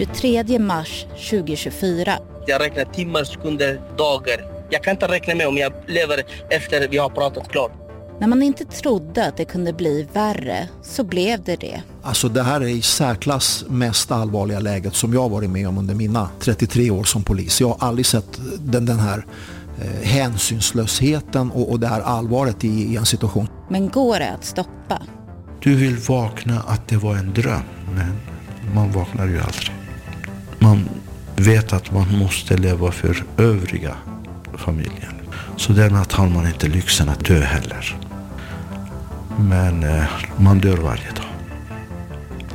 23 mars 2024. Jag räknar timmar, sekunder, dagar. Jag kan inte räkna med om jag lever efter vi har pratat klart. När man inte trodde att det kunde bli värre så blev det det. Alltså det här är i särklass mest allvarliga läget som jag varit med om under mina 33 år som polis. Jag har aldrig sett den, den här eh, hänsynslösheten och, och det här allvaret i, i en situation. Men går det att stoppa? Du vill vakna att det var en dröm, men man vaknar ju aldrig. Man vet att man måste leva för övriga familjen. Så den natt har man inte lyxen att dö heller. Men eh, man dör varje dag.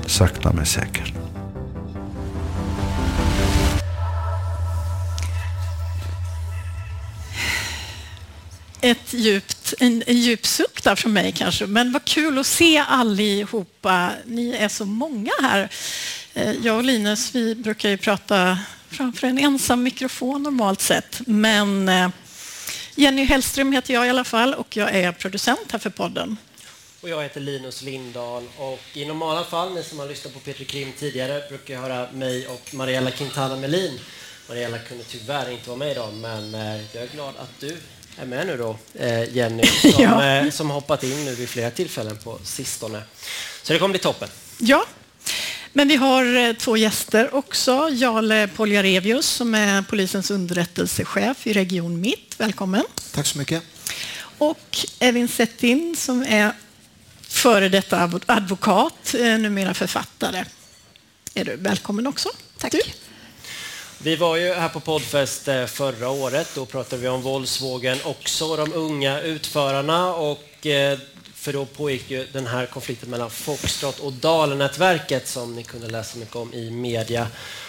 Sakta men säkert. ett djupt, en, en djup suck där från mig kanske. Men vad kul att se allihopa. Ni är så många här. Eh, jag och Linus, vi brukar ju prata framför en ensam mikrofon normalt sett. Men eh, Jenny Hellström heter jag i alla fall och jag är producent här för podden. Och jag heter Linus Lindahl och i normala fall, ni som har lyssnat på Peter Krim tidigare, brukar jag höra mig och Mariella Quintana Melin. Mariella kunde tyvärr inte vara med idag, men eh, jag är glad att du är med nu då, Jenny, som, ja. som hoppat in nu vid flera tillfällen på sistone. Så det kommer bli toppen. Ja, men vi har eh, två gäster också. Jarle Poljarevius som är polisens underrättelsechef i Region Mitt. Välkommen. Tack så mycket. Och Evin Settin som är före detta advokat, eh, numera författare. Är du välkommen också. Tack. Du. Vi var ju här på Poddfest eh, förra året. Då pratade vi om våldsvågen också, de unga utförarna. Och, för då pågick ju den här konflikten mellan Foxtrot och Dalenätverket som ni kunde läsa mycket om i media.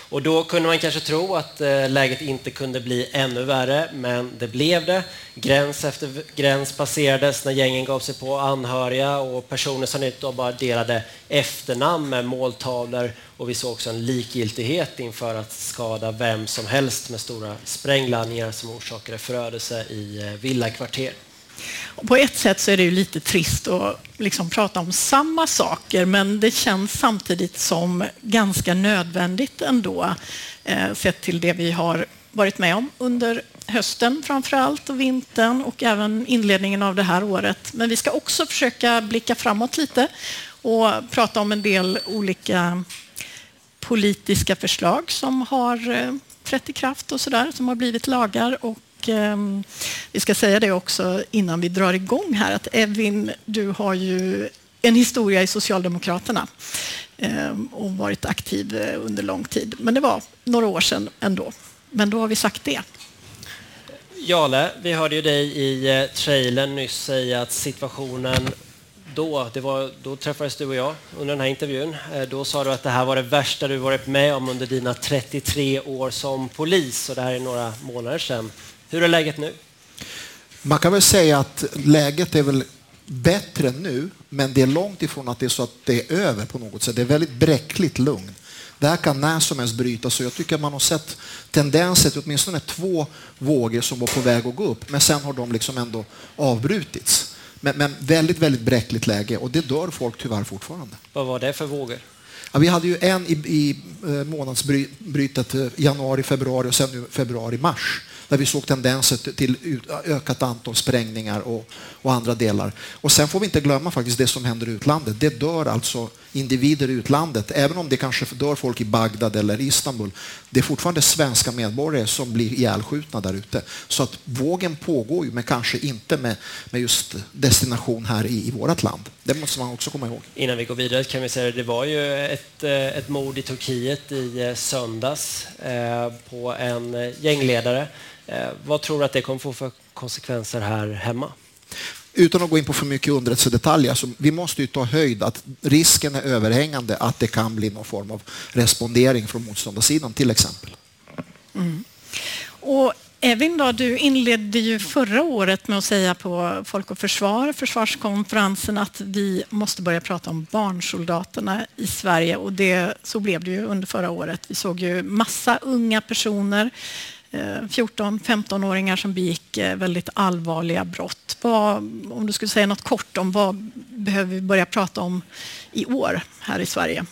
Och då kunde man kanske tro att eh, läget inte kunde bli ännu värre, men det blev det. Gräns efter gräns passerades när gängen gav sig på anhöriga och personer som inte bara delade efternamn med måltavlor och vi såg också en likgiltighet inför att skada vem som helst med stora sprängladdningar som orsakade förödelse i eh, villakvarter. Och På ett sätt så är det ju lite trist att liksom prata om samma saker men det känns samtidigt som ganska nödvändigt ändå eh, sett till det vi har varit med om under hösten framför allt och vintern och även inledningen av det här året. Men vi ska också försöka blicka framåt lite och prata om en del olika politiska förslag som har eh, trätt i kraft och sådär, som har blivit lagar och eh, vi ska säga det också innan vi drar igång här att Evin, du har ju en historia i Socialdemokraterna eh, och varit aktiv eh, under lång tid. Men det var några år sedan ändå. Men då har vi sagt det. Jale, vi hörde ju dig i eh, trailern nyss säga att situationen då, det var, då träffades du och jag under den här intervjun. Eh, då sa du att det här var det värsta du varit med om under dina 33 år som polis och det här är några månader sedan. Hur är läget nu? Man kan väl säga att läget är väl bättre nu, men det är långt ifrån att det är så att det är över på något sätt. Det är väldigt bräckligt lugn. Det här kan när som helst brytas och jag tycker man har sett tendenser till åtminstone två vågor som var på väg att gå upp, men sen har de liksom ändå avbrutits. Men, men väldigt, väldigt bräckligt läge och det dör folk tyvärr fortfarande. Vad var det för vågor? Ja, vi hade ju en i, i eh, månadsbrytet eh, januari, februari och sen nu februari, mars där vi såg tendenser till ökat antal sprängningar och, och, andra delar. Och sen får vi inte glömma faktiskt det som händer i utlandet. Det dör alltså individer i utlandet, även om det kanske dör folk i Bagdad eller Istanbul. Det är fortfarande svenska medborgare som blir ihjälskjutna där ute. Så att vågen pågår ju, men kanske inte med, med just destination här i, i vårt land. Det måste man också komma ihåg. Innan vi går vidare kan vi säga att det var ju ett, eh, ett mord i Turkiet i eh, söndags eh, på en eh, gängledare. Vad tror du att det kommer få för konsekvenser här hemma? Utan att gå in på för mycket underrättelsedetaljer, alltså, vi måste ju ta höjd att risken är överhängande att det kan bli någon form av respondering från motståndarsidan till exempel. Mm. Och Evin, då, du inledde ju förra året med att säga på Folk och Försvar, försvarskonferensen, att vi måste börja prata om barnsoldaterna i Sverige och det, så blev det ju under förra året. Vi såg ju massa unga personer Eh, 14-15-åringar som begick eh, väldigt allvarliga brott. Vad, om du skulle säga något kort om vad behöver vi börja prata om i år här i Sverige?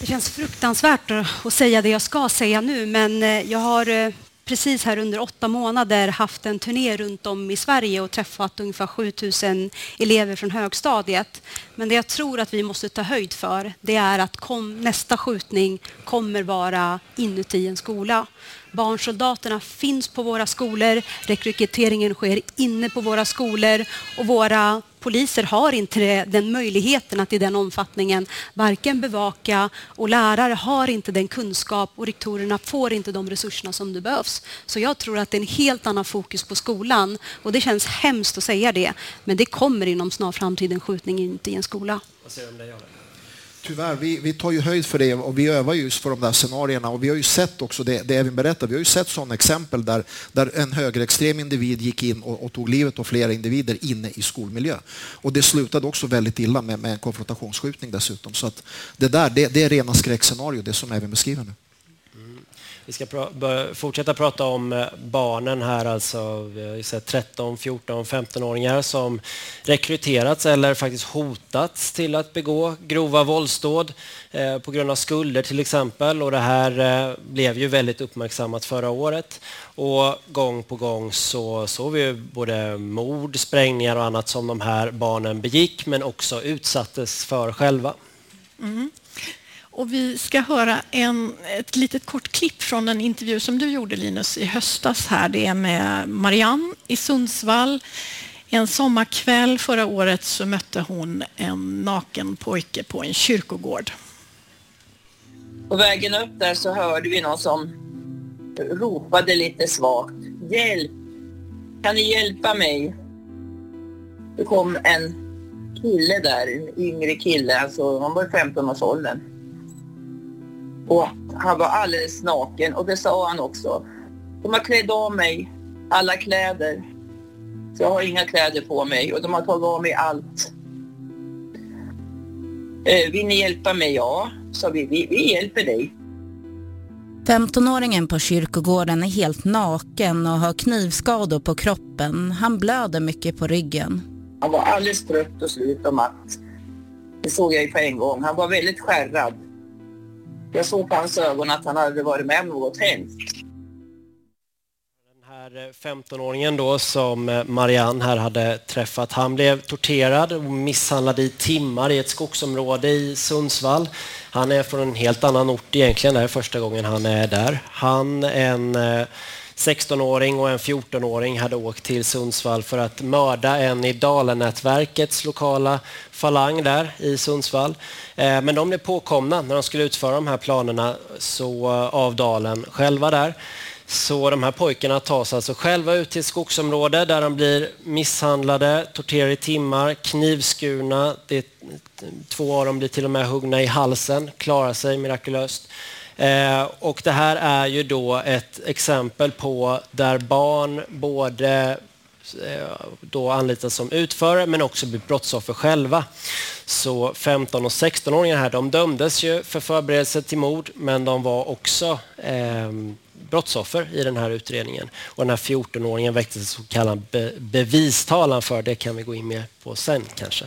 Det känns fruktansvärt att säga det jag ska säga nu, men eh, jag har precis här under åtta månader haft en turné runt om i Sverige och träffat ungefär 7000 elever från högstadiet. Men det jag tror att vi måste ta höjd för, det är att kom, nästa skjutning kommer vara inuti en skola. Barnsoldaterna finns på våra skolor, rekryteringen sker inne på våra skolor. Och våra poliser har inte den möjligheten att i den omfattningen varken bevaka. Och lärare har inte den kunskap och rektorerna får inte de resurserna som det behövs. Så jag tror att det är en helt annan fokus på skolan. Och det känns hemskt att säga det, men det kommer inom snar framtid en skjutning inte i en skola. Vad säger du om det, Tyvärr, vi, vi tar ju höjd för det och vi övar just för de där scenarierna och vi har ju sett också det, det Evin berättar, vi har ju sett sådana exempel där, där en högerextrem individ gick in och, och, tog livet av flera individer inne i skolmiljö. Och det slutade också väldigt illa med, med en konfrontationsskjutning dessutom. Så att det där, det, det är rena skräckscenario, det som Evin beskriver nu. Vi ska pra fortsätta prata om eh, barnen här. Alltså, vi har sett 13, 14, 15-åringar som rekryterats eller faktiskt hotats till att begå grova våldsdåd eh, på grund av skulder till exempel. Och det här eh, blev ju väldigt uppmärksammat förra året. Och gång på gång så såg vi både mord, sprängningar och annat som de här barnen begick men också utsattes för själva. Mm. Och vi ska höra en, ett litet kort klipp från en intervju som du gjorde Linus i höstas här. Det är med Marianne i Sundsvall. En sommarkväll förra året så mötte hon en naken pojke på en kyrkogård. På vägen upp där så hörde vi någon som ropade lite svagt. Hjälp! Kan ni hjälpa mig? Det kom en kille där, en yngre kille, alltså han var i 15-årsåldern. Och han var alldeles naken och det sa han också. De har klätt av mig alla kläder. Så jag har inga kläder på mig och de har tagit av mig allt. Eh, vill ni hjälpa mig? Ja, sa vi. Vi, vi hjälper dig. 15-åringen på kyrkogården är helt naken och har knivskador på kroppen. Han blöder mycket på ryggen. Han var alldeles trött och slut och matt. Det såg jag ju på en gång. Han var väldigt skärrad. Jag såg på hans ögon att han hade varit med om något hemskt. Den här eh, 15-åringen då som eh, Marianne här hade träffat, han blev torterad och misshandlad i timmar i ett skogsområde i Sundsvall. Han är från en helt annan ort egentligen, det är första gången han är där. Han, en eh, 16-åring och en 14-åring hade åkt till Sundsvall för att mörda en i Dalenätverkets lokala falang där i Sundsvall. Eh, men de blev påkomna när de skulle utföra de här planerna så, eh, av Dalen själva där. Så de här pojkarna tas alltså själva ut till ett skogsområde där de blir misshandlade, torterade i timmar, knivskurna. Det, två av dem blir till och med huggna i halsen, klarar sig mirakulöst. Eh, och det här är ju då ett exempel på där barn både eh, då anlitas som utförare men också blir brottsoffer själva. Så 15 och 16-åringar här, de dömdes ju för förberedelse till mord men de var också eh, brottsoffer i den här utredningen. Och den här 14-åringen väcktes så kallad be bevistalan för, det kan vi gå in mer på sen kanske.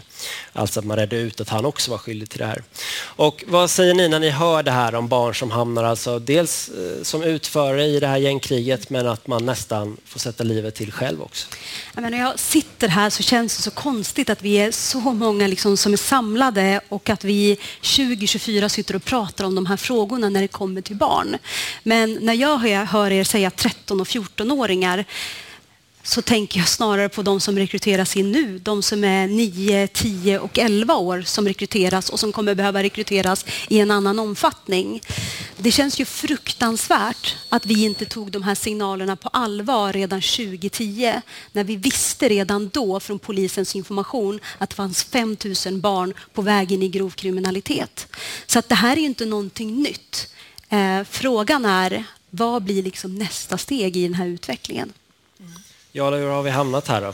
Alltså att man redde ut att han också var skyldig till det här. Och vad säger ni när ni hör det här om barn som hamnar alltså dels eh, som utförare i det här gängkriget men att man nästan får sätta livet till själv också? när jag sitter här så känns det så konstigt att vi är så många liksom som är samlade och att vi 2024 sitter och pratar om de här frågorna när det kommer till barn. Men när jag hör er säga 13 och 14-åringar så tänker jag snarare på de som rekryteras in nu. De som är 9, 10 och 11 år som rekryteras och som kommer behöva rekryteras i en annan omfattning. Det känns ju fruktansvärt att vi inte tog de här signalerna på allvar redan 2010 när vi visste redan då från polisens information att det fanns 5 000 barn på väg in i grov kriminalitet. Så att det här är ju inte någonting nytt. Eh, frågan är vad blir liksom nästa steg i den här utvecklingen? Ja, hur har vi hamnat här då?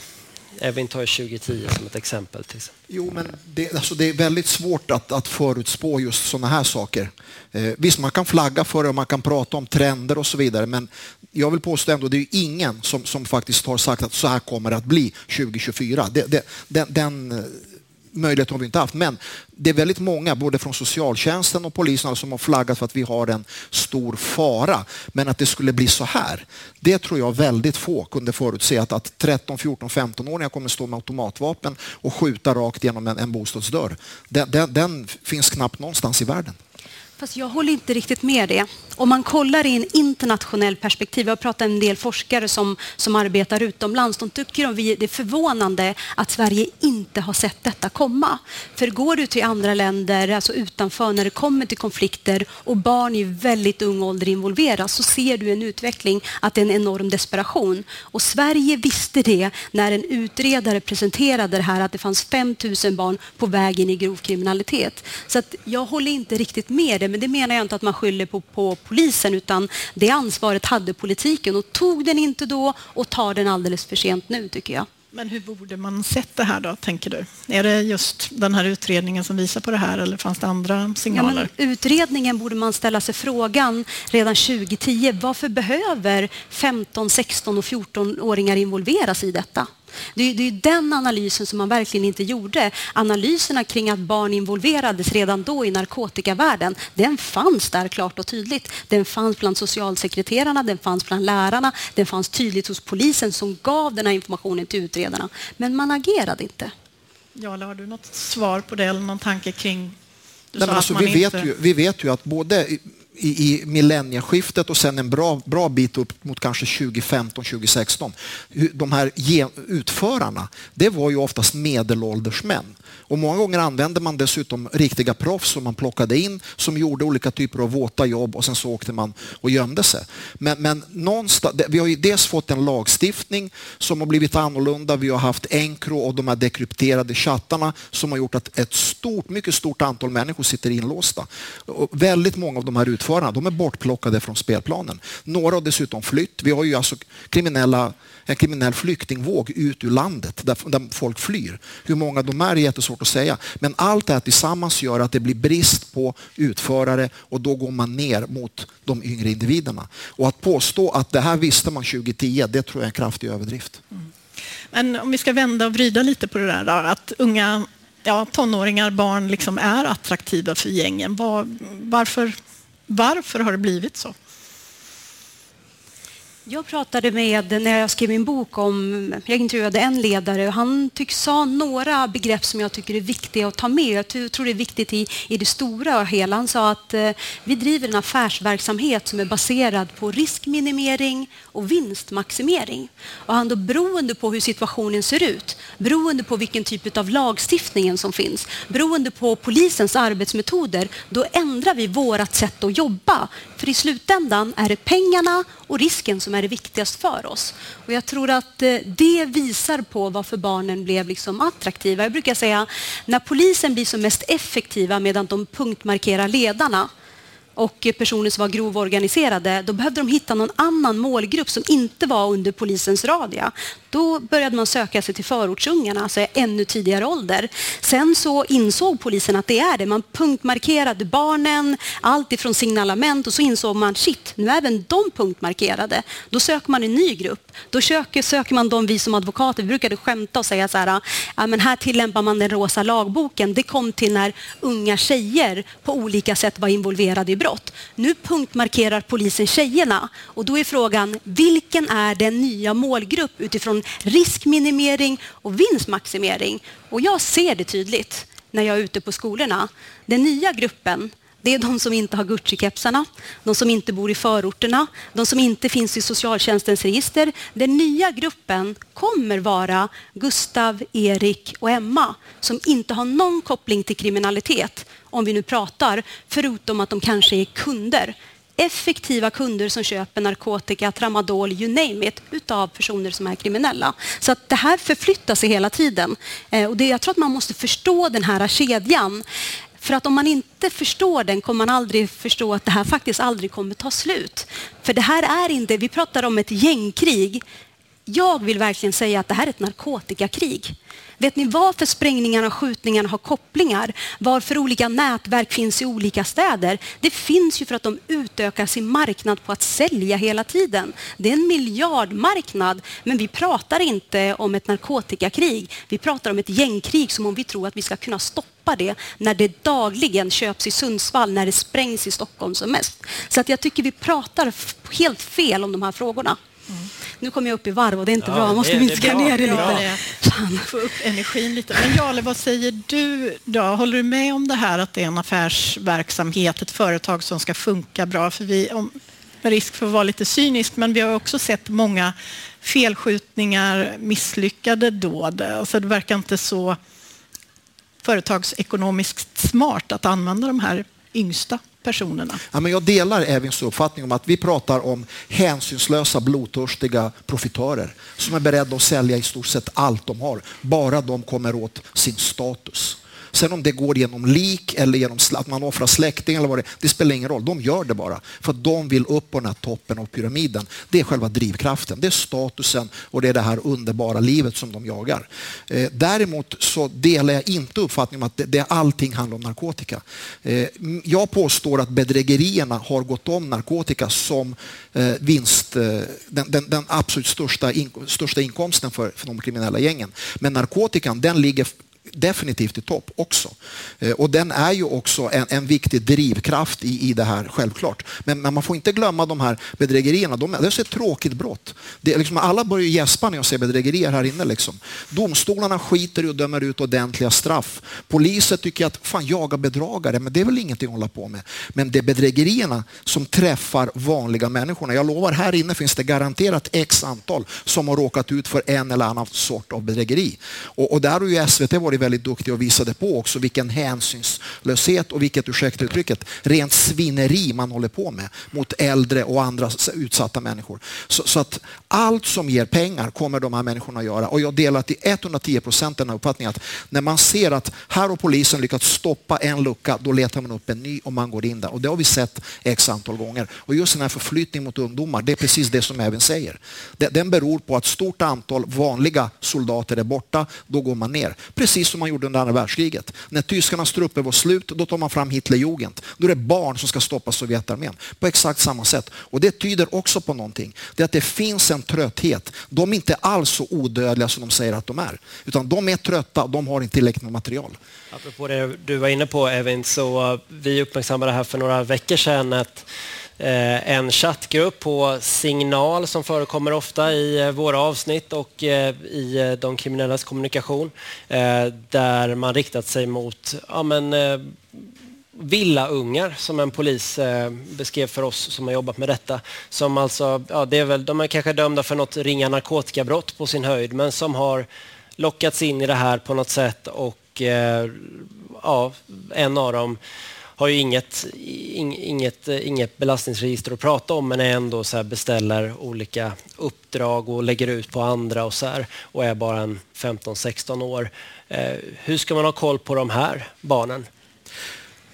Evin tar 2010 som ett exempel. Till exempel. Jo, men det, alltså det är väldigt svårt att, att förutspå just sådana här saker. Eh, visst, man kan flagga för det och man kan prata om trender och så vidare, men jag vill påstå ändå, det är ingen som, som faktiskt har sagt att så här kommer det att bli 2024. Det, det, den, den, eh, möjlighet har vi inte haft. Men det är väldigt många, både från socialtjänsten och polisen, alltså, som har flaggat för att vi har en stor fara. Men att det skulle bli så här, det tror jag väldigt få kunde förutse. Att, att 13, 14, 15-åringar kommer stå med automatvapen och skjuta rakt genom en, en bostadsdörr. Den, den, den finns knappt någonstans i världen. Fast jag håller inte riktigt med det. Om man kollar i en internationell perspektiv, jag har pratat med en del forskare som, som arbetar utomlands, de tycker att det är förvånande att Sverige inte har sett detta komma. För går du till andra länder, alltså utanför, när det kommer till konflikter och barn i väldigt ung ålder involveras, så ser du en utveckling att det är en enorm desperation. Och Sverige visste det när en utredare presenterade det här, att det fanns 5 000 barn på väg in i grov kriminalitet. Så att jag håller inte riktigt med det men det menar jag inte att man skyller på, på polisen utan det ansvaret hade politiken och tog den inte då och tar den alldeles för sent nu tycker jag. Men hur borde man sett det här då, tänker du? Är det just den här utredningen som visar på det här eller fanns det andra signaler? Ja, utredningen borde man ställa sig frågan redan 2010. Varför behöver 15, 16 och 14-åringar involveras i detta? Det är, det är den analysen som man verkligen inte gjorde. Analyserna kring att barn involverades redan då i narkotikavärlden, den fanns där klart och tydligt. Den fanns bland socialsekreterarna, den fanns bland lärarna, den fanns tydligt hos polisen som gav den här informationen till utredarna. Men man agerade inte. Ja, har du något svar på det eller någon tanke kring Nej, alltså, vi, vet ju, vi vet ju att både i, i millennieskiftet och sen en bra, bra bit upp mot kanske 2015, 2016. De här utförarna, det var ju oftast medelålders män. Och många gånger använde man dessutom riktiga proffs som man plockade in som gjorde olika typer av våta jobb och sen så åkte man och gömde sig. Men, men någonstans, vi har ju dels fått en lagstiftning som har blivit annorlunda. Vi har haft Encro och de här dekrypterade chattarna som har gjort att ett stort, mycket stort antal människor sitter inlåsta. Och väldigt många av de här utförarna de är bortplockade från spelplanen. Några har dessutom flytt. Vi har ju alltså kriminella en kriminell flyktingvåg ut ur landet där, där folk flyr. Hur många de är är jättesvårt att säga. Men allt det här tillsammans gör att det blir brist på utförare och då går man ner mot de yngre individerna. Och att påstå att det här visste man 2010, det tror jag är en kraftig överdrift. Mm. Men om vi ska vända och vrida lite på det där då, att unga ja, tonåringar, barn liksom är attraktiva för gängen. Var, varför, varför har det blivit så? Jag pratade med, när jag skrev min bok om, jag intervjuade en ledare och han tycks sa några begrepp som jag tycker är viktiga att ta med. Jag tror det är viktigt i, i det stora och hela. Han sa att eh, vi driver en affärsverksamhet som är baserad på riskminimering och vinstmaximering. Och han då beroende på hur situationen ser ut, beroende på vilken typ av lagstiftningen som finns, beroende på polisens arbetsmetoder, då ändrar vi vårt sätt att jobba. För i slutändan är det pengarna och risken som är det viktigaste för oss. Och jag tror att eh, det visar på varför barnen blev liksom attraktiva. Jag brukar säga när polisen blir som mest effektiva medan de punktmarkerar ledarna och personer som var grovorganiserade, då behövde de hitta någon annan målgrupp som inte var under polisens radie. Då började man söka sig till förortsungarna, alltså ännu tidigare ålder. Sen så insåg polisen att det är det. Man punktmarkerade barnen, allt ifrån signalement och så insåg man shit, nu är även de punktmarkerade. Då söker man en ny grupp. Då söker, söker man de vi som advokater, vi brukade skämta och säga så här, ja, men här tillämpar man den rosa lagboken. Det kom till när unga tjejer på olika sätt var involverade i brott. Nu punktmarkerar polisen tjejerna och då är frågan, vilken är den nya målgrupp utifrån riskminimering och vinstmaximering. Och jag ser det tydligt när jag är ute på skolorna. Den nya gruppen det är de som inte har Gucci-kepsarna, de som inte bor i förorterna, de som inte finns i socialtjänstens register. Den nya gruppen kommer vara Gustav, Erik och Emma som inte har någon koppling till kriminalitet, om vi nu pratar, förutom att de kanske är kunder effektiva kunder som köper narkotika, tramadol, you name it, utav personer som är kriminella. Så att det här förflyttar sig hela tiden. Eh, och det, jag tror att man måste förstå den här kedjan. För att om man inte förstår den kommer man aldrig förstå att det här faktiskt aldrig kommer ta slut. För det här är inte, vi pratar om ett gängkrig jag vill verkligen säga att det här är ett narkotikakrig. Vet ni varför sprängningarna och skjutningarna har kopplingar? Varför olika nätverk finns i olika städer? Det finns ju för att de utökar sin marknad på att sälja hela tiden. Det är en miljardmarknad, men vi pratar inte om ett narkotikakrig. Vi pratar om ett gängkrig som om vi tror att vi ska kunna stoppa det när det dagligen köps i Sundsvall, när det sprängs i Stockholm som mest. Så att jag tycker vi pratar helt fel om de här frågorna. Mm. Nu kommer jag upp i varv och det är inte ja, bra. Man måste minska ner det lite. Få upp energin lite. Men Jarle, vad säger du då? Håller du med om det här att det är en affärsverksamhet, ett företag som ska funka bra? För vi, om, med risk för att vara lite cynisk, men vi har också sett många felskjutningar, misslyckade dåd. Alltså det verkar inte så företagsekonomiskt smart att använda de här yngsta personerna. Ja, men jag delar Evins uppfattning om att vi pratar om hänsynslösa, blodtörstiga profitörer som är beredda att sälja i stort sett allt de har, bara de kommer åt sin status. Sen om det går genom lik eller genom att man offrar släktingar eller vad det det spelar ingen roll. De gör det bara för att de vill upp på den här toppen av pyramiden. Det är själva drivkraften. Det är statusen och det är det här underbara livet som de jagar. Eh, däremot så delar jag inte uppfattningen att det, det, allting handlar om narkotika. Eh, jag påstår att bedrägerierna har gått om narkotika som eh, vinst, eh, den, den, den absolut största, in, största inkomsten för, för de kriminella gängen. Men narkotikan den ligger definitivt i topp också. Eh, och den är ju också en, en viktig drivkraft i, i det här, självklart. Men, men, man får inte glömma de här bedrägerierna. De, det är så ett tråkigt brott. Det, liksom, alla börjar gäspa när jag ser bedrägerier här inne. Liksom. Domstolarna skiter i och dömer ut ordentliga straff. Poliser tycker att fan jaga bedragare, men det är väl ingenting att hålla på med. Men det är bedrägerierna som träffar vanliga människorna. Jag lovar, här inne finns det garanterat x antal som har råkat ut för en eller annan sort av bedrägeri. Och, och där har ju SVT varit väldigt duktig och visade på också vilken hänsynslöshet och vilket, ursäkta uttrycket, rent svineri man håller på med mot äldre och andra utsatta människor. Så, så, att allt som ger pengar kommer de här människorna att göra och jag delar till 110 procent den här uppfattningen att när man ser att här har polisen lyckats stoppa en lucka, då letar man upp en ny och man går in där och det har vi sett x antal gånger. Och just den här förflyttningen mot ungdomar, det är precis det som även säger. Den beror på att stort antal vanliga soldater är borta, då går man ner. Precis som man gjorde under andra världskriget. När tyskarnas trupper var slut, då tar man fram Hitlerjugend. Då är det barn som ska stoppa Sovjetarmén på exakt samma sätt. Och det tyder också på någonting. Det är att det finns en trötthet. De är inte alls så odödliga som de säger att de är. Utan de är trötta och de har inte tillräckligt med material. Apropå det du var inne på Evin, så eh, vi uppmärksammade här för några veckor sedan att Eh, en chattgrupp på Signal som förekommer ofta i eh, våra avsnitt och eh, i de kriminellas kommunikation där man riktat sig mot ja, men, villaungar som en polis beskrev för oss som har jobbat med detta. Som alltså, ja, det är väl, de är kanske dömda för något ringa narkotikabrott på sin höjd men som har lockats in i det här på något sätt och ja, en av dem har ju inget, inget, eh, inget belastningsregister att prata om men ändå så beställer olika uppdrag och lägger ut på andra och så här, och är bara en 15-16 år. Eh, hur ska man ha koll på de här barnen?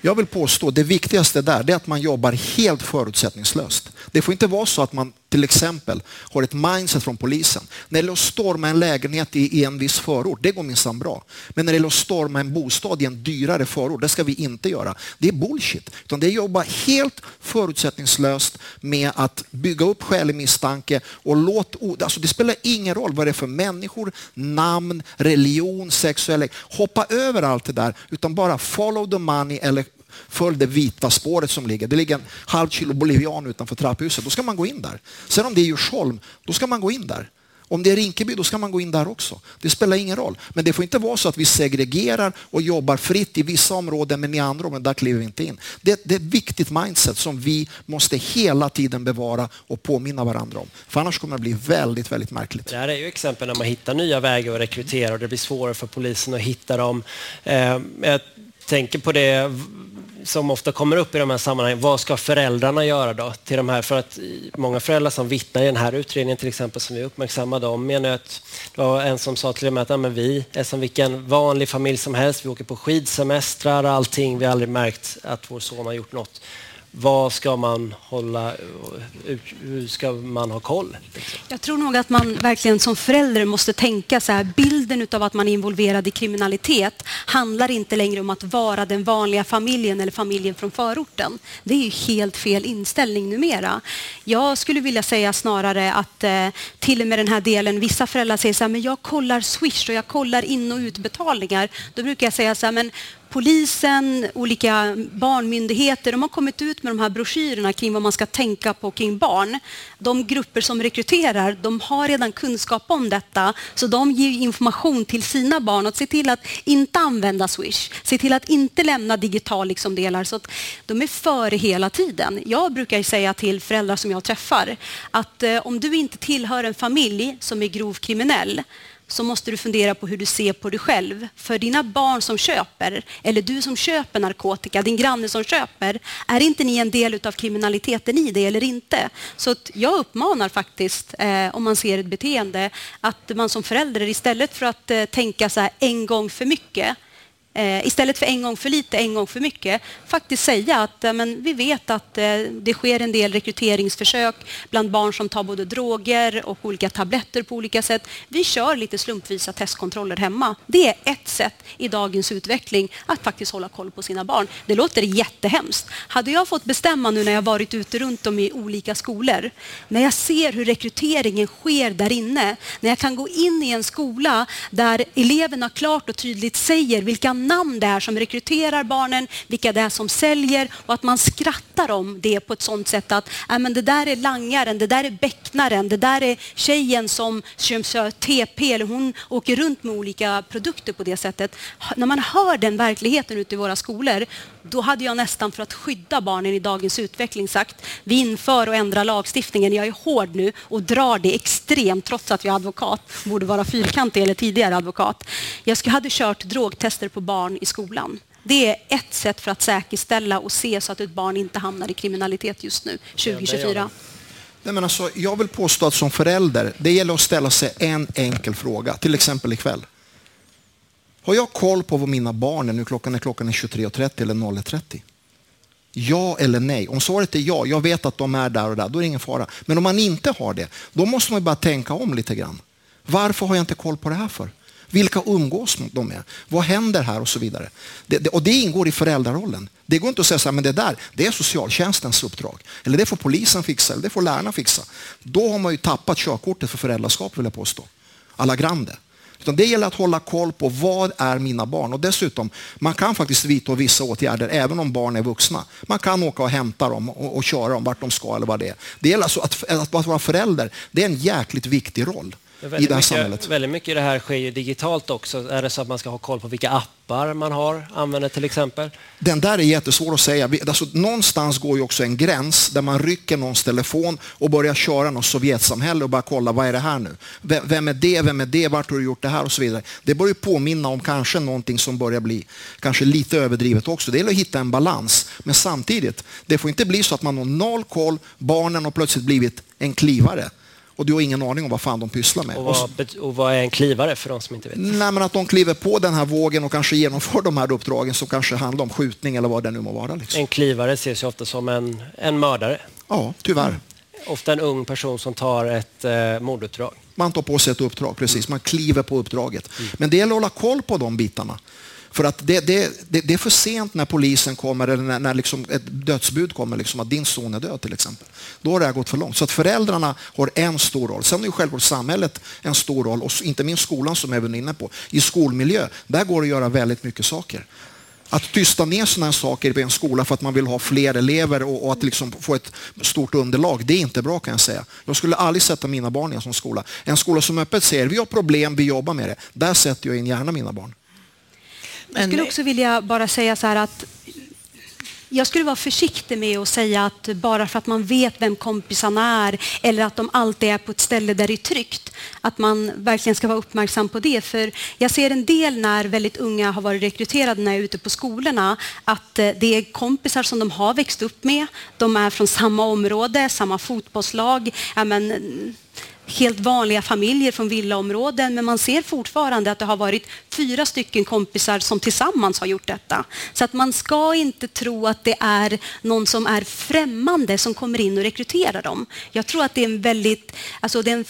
Jag vill påstå det viktigaste där är att man jobbar helt förutsättningslöst. Det får inte vara så att man till exempel har ett mindset från polisen. När det gäller att storma en lägenhet i, en viss förort, det går minsann bra. Men när det gäller att storma en bostad i en dyrare förort, det ska vi inte göra. Det är bullshit. Utan det är att jobba helt förutsättningslöst med att bygga upp skälig misstanke och låt... Alltså det spelar ingen roll vad det är för människor, namn, religion, sexuell Hoppa över allt det där, utan bara follow the money eller följ det vita spåret som ligger. Det ligger en halv kilo bolivian utanför trapphuset. Då ska man gå in där. Sen om det är Djursholm, då ska man gå in där. Om det är Rinkeby, då ska man gå in där också. Det spelar ingen roll. Men det får inte vara så att vi segregerar och jobbar fritt i vissa områden, men i andra områden, där kliver vi inte in. Det, det är ett viktigt mindset som vi måste hela tiden bevara och påminna varandra om. För annars kommer det bli väldigt, väldigt märkligt. Det här är ju exempel när man hittar nya vägar att rekrytera och det blir svårare för polisen att hitta dem. Eh, jag tänker på det som ofta kommer upp i de här sammanhangen. Vad ska föräldrarna göra då till de här? För att många föräldrar som vittnar i den här utredningen till exempel som vi uppmärksammade om menar att det var en som sa till och med att ja, men vi är som vilken vanlig familj som helst. Vi åker på skidsemestrar och allting. Vi har aldrig märkt att vår son har gjort något vad ska man hålla, hur ska man ha koll? Liksom? Jag tror nog att man verkligen som förälder måste tänka så här, bilden av att man är involverad i kriminalitet handlar inte längre om att vara den vanliga familjen eller familjen från förorten. Det är ju helt fel inställning numera. Jag skulle vilja säga snarare att eh, till och med den här delen, vissa föräldrar säger så här, men jag kollar Swish och jag kollar in och utbetalningar. Då brukar jag säga så här, men polisen, olika barnmyndigheter, de har kommit ut med de här broschyrerna kring vad man ska tänka på kring barn. De grupper som rekryterar, de har redan kunskap om detta, så de ger information till sina barn att se till att inte använda Swish, se till att inte lämna digital liksom delar, så att de är före hela tiden. Jag brukar säga till föräldrar som jag träffar att eh, om du inte tillhör en familj som är grov kriminell, så måste du fundera på hur du ser på dig själv. För dina barn som köper, eller du som köper narkotika, din granne som köper, är inte ni en del av kriminaliteten i det eller inte? Så jag uppmanar faktiskt, eh, om man ser ett beteende, att man som förälder istället för att eh, tänka så här en gång för mycket, eh, istället för en gång för lite, en gång för mycket, faktiskt säga att eh, men vi vet att eh, det sker en del rekryteringsförsök bland barn som tar både droger och olika tabletter på olika sätt. Vi kör lite slumpvisa testkontroller hemma. Det är ett sätt i dagens utveckling att faktiskt hålla koll på sina barn. Det låter jättehemskt. Hade jag fått bestämma nu när jag varit ute runt om i olika skolor, när jag ser hur rekryteringen sker där inne, när jag kan gå in i en skola där eleverna klart och tydligt säger vilka namn det är som rekryterar barnen, vilka det är som säljer och att man skrattar om det på ett sånt sätt att äh, men det där är langaren, det där är becknaren, det där är tjejen som kör eh, TP eller hon åker runt med olika produkter på det sättet. När man hör den verkligheten ute i våra skolor, då hade jag nästan för att skydda barnen i dagens utveckling sagt vi inför och ändrar lagstiftningen. Jag är hård nu och drar det extremt trots att jag är advokat, borde vara fyrkantig eller tidigare advokat. Jag hade kört drogtester på barn i skolan. Det är ett sätt för att säkerställa och se så att ett barn inte hamnar i kriminalitet just nu, 2024. Nej, men alltså, jag vill påstå att som förälder, det gäller att ställa sig en enkel fråga, till exempel ikväll. Har jag koll på vad mina barn är nu klockan är klockan är 23.30 eller 01.30? Ja eller nej? Om svaret är ja, jag vet att de är där och där, då är det ingen fara. Men om man inte har det, då måste man bara tänka om lite grann. Varför har jag inte koll på det här för? Vilka umgås de med? Vad händer här och så vidare. Det, det, och det ingår i föräldrarollen. Det går inte att säga så här, men det där, det är socialtjänstens uppdrag. Eller det får polisen fixa, eller det får lärarna fixa. Då har man ju tappat körkortet för föräldraskap vill jag påstå. Alla grande. Utan det gäller att hålla koll på vad är mina barn. Och dessutom, man kan faktiskt vidta vissa åtgärder även om barn är vuxna. Man kan åka och hämta dem och, och köra dem vart de ska eller vad det är. Det gäller alltså att, att, att vara förälder, det är en jäkligt viktig roll i det här mycket, samhället. Väldigt mycket i det här sker ju digitalt också. Är det så att man ska ha koll på vilka appar man har, använder till exempel? Den där är jättesvår att säga. Alltså, någonstans går ju också en gräns där man rycker någons telefon och börjar köra något Sovjetsamhälle och bara kolla vad är det här nu? Vem är det? Vem är det? Vart har du gjort det här? Och så vidare. Det börjar påminna om kanske någonting som börjar bli kanske lite överdrivet också. Det gäller att hitta en balans. Men samtidigt, det får inte bli så att man har noll koll, barnen har plötsligt blivit en klivare och du har ingen aning om vad fan de pysslar med. Och vad, och vad är en klivare för de som inte vet? Nej, men att de kliver på den här vågen och kanske genomför de här uppdragen som kanske handlar om skjutning eller vad det nu må vara. Liksom. En klivare ses ju ofta som en, en mördare. Ja, tyvärr. Mm. Ofta en ung person som tar ett eh, morduppdrag. Man tar på sig ett uppdrag, precis. Man kliver på uppdraget. Mm. Men det gäller att hålla koll på de bitarna. För att det, det, det, det, är för sent när polisen kommer eller när, när liksom ett dödsbud kommer, liksom att din son är död till exempel. Då har det här gått för långt. Så att föräldrarna har en stor roll. Sen har ju självklart samhället en stor roll och inte minst skolan som även är inne på. I skolmiljö, där går det att göra väldigt mycket saker. Att tysta ner sådana saker i en skola för att man vill ha fler elever och, och att liksom få ett stort underlag, det är inte bra kan jag säga. Jag skulle aldrig sätta mina barn i en sån skola. En skola som öppet säger vi har problem, vi jobbar med det. Där sätter jag in gärna mina barn. Jag skulle också vilja bara säga så här att jag skulle vara försiktig med att säga att bara för att man vet vem kompisarna är eller att de alltid är på ett ställe där det är tryggt, att man verkligen ska vara uppmärksam på det. För jag ser en del när väldigt unga har varit rekryterade när jag är ute på skolorna, att eh, det är kompisar som de har växt upp med. De är från samma område, samma fotbollslag. Ja, men, helt vanliga familjer från villaområden men man ser fortfarande att det har varit fyra stycken kompisar som tillsammans har gjort detta. Så att man ska inte tro att det är någon som är främmande som kommer in och rekryterar dem. Jag tror att det är en väldigt, alltså det är en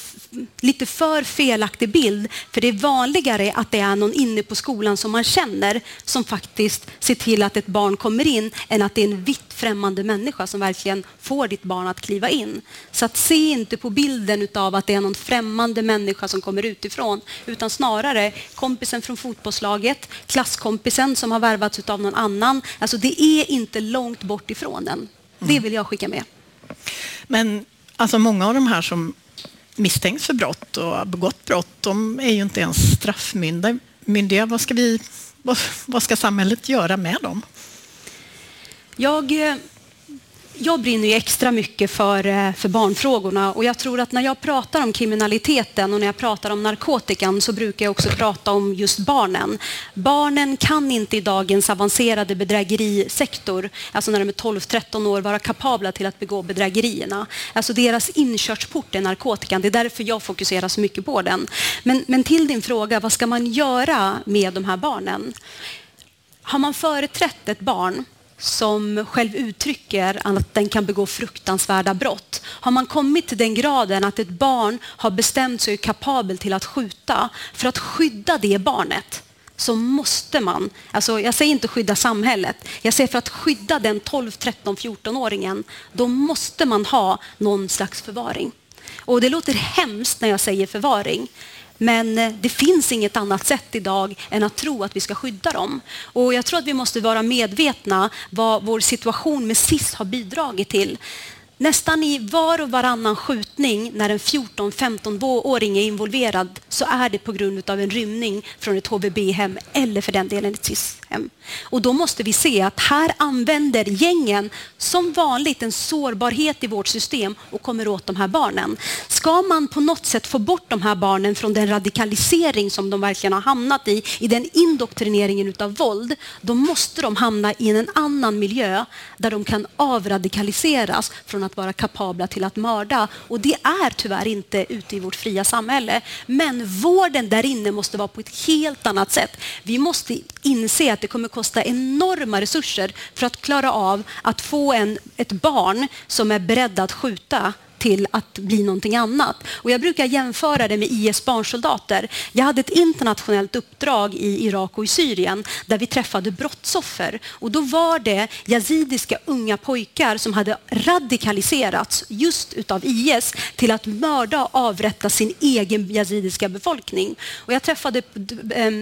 lite för felaktig bild för det är vanligare att det är någon inne på skolan som man känner som faktiskt ser till att ett barn kommer in än att det är en vitt främmande människa som verkligen får ditt barn att kliva in. Så att se inte på bilden av att det är någon främmande människa som kommer utifrån utan snarare kompisen från fotbollslaget, klasskompisen som har värvats av någon annan. Alltså det är inte långt bort ifrån den. Det mm. vill jag skicka med. Men alltså många av de här som misstänks för brott och har begått brott, de är ju inte ens straffmyndiga. Vad ska, vi, vad, vad ska samhället göra med dem? Jag, eh, jag brinner ju extra mycket för, eh, för barnfrågorna och jag tror att när jag pratar om kriminaliteten och när jag pratar om narkotikan så brukar jag också prata om just barnen. Barnen kan inte i dagens avancerade bedrägerisektor, alltså när de är 12-13 år, vara kapabla till att begå bedrägerierna. Alltså deras inkörsport är narkotikan. Det är därför jag fokuserar så mycket på den. Men, men till din fråga, vad ska man göra med de här barnen? Har man företrätt ett barn som själv uttrycker att den kan begå fruktansvärda brott. Har man kommit till den graden att ett barn har bestämt sig kapabel till att skjuta för att skydda det barnet så måste man, alltså jag säger inte skydda samhället, jag säger för att skydda den 12, 13, 14-åringen, då måste man ha någon slags förvaring. Och det låter hemskt när jag säger förvaring, men eh, det finns inget annat sätt idag än att tro att vi ska skydda dem. Och jag tror att vi måste vara medvetna vad vår situation med SIS har bidragit till. Nästan i var och varannan skjutning när en 14-15-åring är involverad så är det på grund av en rymning från ett HVB-hem eller för den delen ett SIS-hem. Och då måste vi se att här använder gängen som vanligt en sårbarhet i vårt system och kommer åt de här barnen. Ska man på något sätt få bort de här barnen från den radikalisering som de verkligen har hamnat i, i den indoktrineringen utav våld, då måste de hamna i en annan miljö där de kan avradikaliseras från att vara kapabla till att mörda. Och det är tyvärr inte ute i vårt fria samhälle. Men vården där inne måste vara på ett helt annat sätt. Vi måste inse att det kommer kosta enorma resurser för att klara av att få en, ett barn som är beredd att skjuta till att bli någonting annat. Och jag brukar jämföra det med IS barnsoldater. Jag hade ett internationellt uppdrag i Irak och i Syrien där vi träffade brottsoffer. Och då var det yazidiska unga pojkar som hade radikaliserats just utav IS till att mörda och avrätta sin egen yazidiska befolkning. Och jag träffade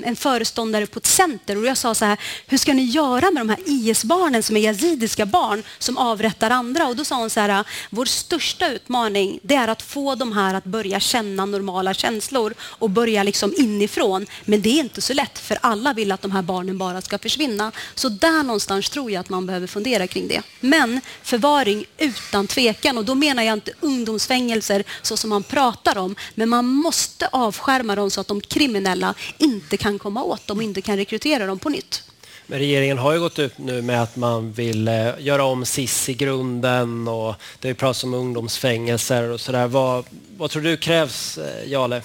en föreståndare på ett center och jag sa så här, hur ska ni göra med de här IS-barnen som är yazidiska barn som avrättar andra? Och då sa hon så här, vår största utmaning det är att få de här att börja känna normala känslor och börja liksom inifrån. Men det är inte så lätt för alla vill att de här barnen bara ska försvinna. Så där någonstans tror jag att man behöver fundera kring det. Men förvaring utan tvekan och då menar jag inte ungdomsfängelser så som man pratar om. Men man måste avskärma dem så att de kriminella inte kan komma åt dem och inte kan rekrytera dem på nytt. Men regeringen har ju gått ut nu med att man vill eh, göra om SIS i grunden och det har pratats om ungdomsfängelser och sådär. Vad, vad tror du krävs, eh, Jale?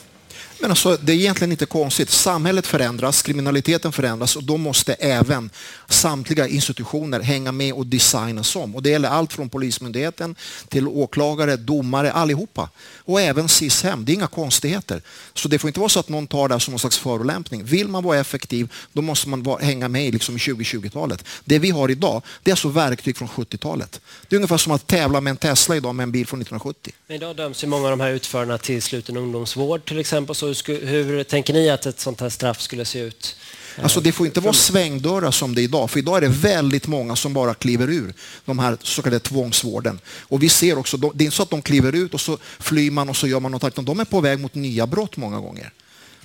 Men alltså, det är egentligen inte konstigt. Samhället förändras, kriminaliteten förändras och då måste även samtliga institutioner hänga med och designas om. Och det gäller allt från Polismyndigheten till åklagare, domare, allihopa. Och även SIS-hem, det är inga konstigheter. Så det får inte vara så att någon tar det som någon slags förolämpning. Vill man vara effektiv, då måste man vara, hänga med liksom i 2020-talet. Det vi har idag, det är alltså verktyg från 70-talet. Det är ungefär som att tävla med en Tesla idag med en bil från 1970. Men idag döms ju många av de här utförarna till sluten ungdomsvård till exempel. Så hur, hur tänker ni att ett sånt här straff skulle se ut? Alltså det får inte vara svängdörrar som det är idag, för idag är det väldigt många som bara kliver ur de här så kallade tvångsvården. Och vi ser också, det är inte så att de kliver ut och så flyr man och så gör man något utan de är på väg mot nya brott många gånger.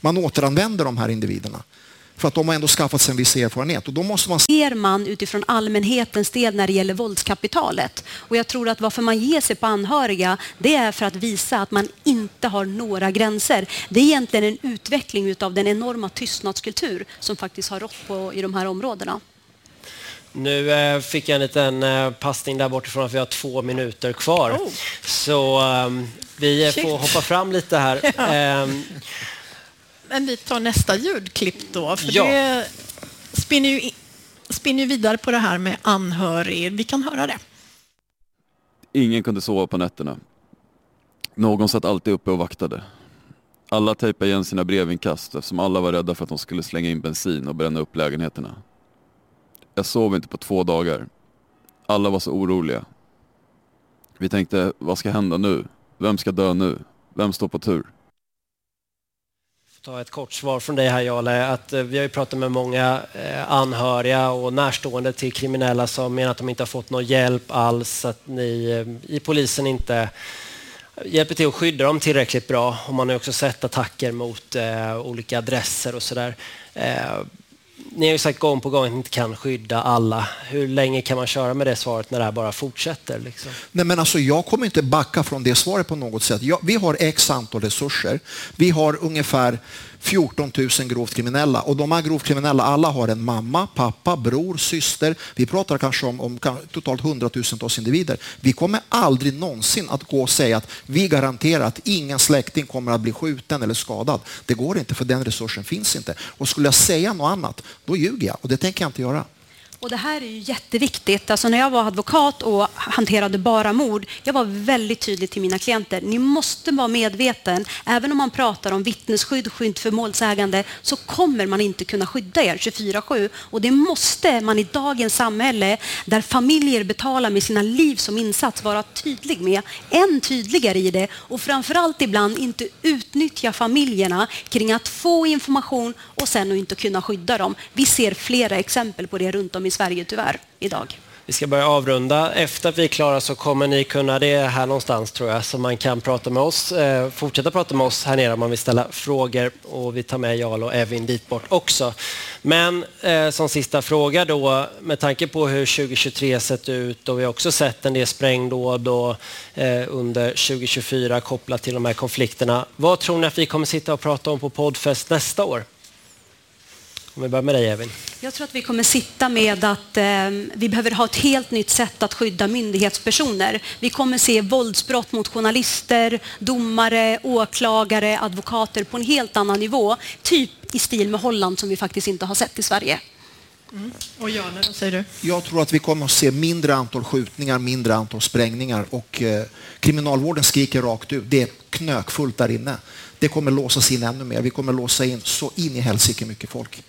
Man återanvänder de här individerna. För att de har ändå skaffat sig en viss erfarenhet. Och då måste man... Ser man utifrån allmänhetens del när det gäller våldskapitalet. Och jag tror att varför man ger sig på anhöriga, det är för att visa att man inte har några gränser. Det är egentligen en utveckling av den enorma tystnadskultur som faktiskt har rått på, i de här områdena. Nu eh, fick jag en liten eh, passning där bortifrån att vi har två minuter kvar. Oh. Så um, Vi Shit. får hoppa fram lite här. Ehm, Men vi tar nästa ljudklipp då, för Ja. det spinner ju, spinner ju vidare på det här med anhörig. Vi kan höra det. Ingen kunde sova på nätterna. Någon satt alltid uppe och vaktade. Alla tejpade igen sina brevinkast eftersom alla var rädda för att de skulle slänga in bensin och bränna upp lägenheterna. Jag sov inte på två dagar. Alla var så oroliga. Vi tänkte, vad ska hända nu? Vem ska dö nu? Vem står på tur? Ta ett kort svar från dig här Jale. Att, eh, vi har ju pratat med många eh, anhöriga och närstående till kriminella som menar att de inte har fått någon hjälp alls. Att ni eh, i polisen inte hjälper till att skydda dem tillräckligt bra. Och man har ju också sett attacker mot eh, olika adresser och sådär. Eh, ni har ju sagt gång på gång att ni inte kan skydda alla. Hur länge kan man köra med det svaret när det här bara fortsätter? Liksom? Nej, men alltså, jag kommer inte backa från det svaret på något sätt. Jag, vi har x antal resurser. Vi har ungefär 14 000 grovt kriminella och de här grovt kriminella alla har en mamma, pappa, bror, syster. Vi pratar kanske om, om totalt hundratusentals individer. Vi kommer aldrig någonsin att gå och säga att vi garanterar att ingen släkting kommer att bli skjuten eller skadad. Det går inte för den resursen finns inte. Och skulle jag säga något annat, då ljuger jag och det tänker jag inte göra. Och det här är ju jätteviktigt. Alltså när jag var advokat och hanterade bara mord, jag var väldigt tydlig till mina klienter. Ni måste vara medveten, även om man pratar om vittnesskydd, skydd för målsägande, så kommer man inte kunna skydda er 24-7. Och det måste man i dagens samhälle, där familjer betalar med sina liv som insats, vara tydlig med. Än tydligare i det och framförallt ibland inte utnyttja familjerna kring att få information och sen inte kunna skydda dem. Vi ser flera exempel på det runt om i Sverige tyvärr idag. Vi ska börja avrunda. Efter att vi är klara så kommer ni kunna, det är här någonstans tror jag, så man kan prata med oss, eh, fortsätta prata med oss här nere om man vill ställa frågor och vi tar med Jarl och Evin dit bort också. Men eh, som sista fråga då, med tanke på hur 2023 sett ut och vi har också sett en del sprängdåd och, eh, under 2024 kopplat till de här konflikterna. Vad tror ni att vi kommer sitta och prata om på poddfest nästa år? Om vi börjar med dig Evin. Jag tror att vi kommer sitta med att eh, vi behöver ha ett helt nytt sätt att skydda myndighetspersoner. Vi kommer se våldsbrott mot journalister, domare, åklagare, advokater på en helt annan nivå. Typ i stil med Holland som vi faktiskt inte har sett i Sverige. Och Jarle, vad säger du? Jag tror att vi kommer att se mindre antal skjutningar, mindre antal sprängningar och eh, kriminalvården skriker rakt ut. Det är knökfullt där inne. Det kommer låsas in ännu mer. Vi kommer låsa in så in i helsike mycket folk.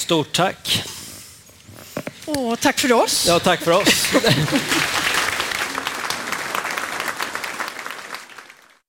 Stort tack. Och tack för oss. Ja, tack för oss.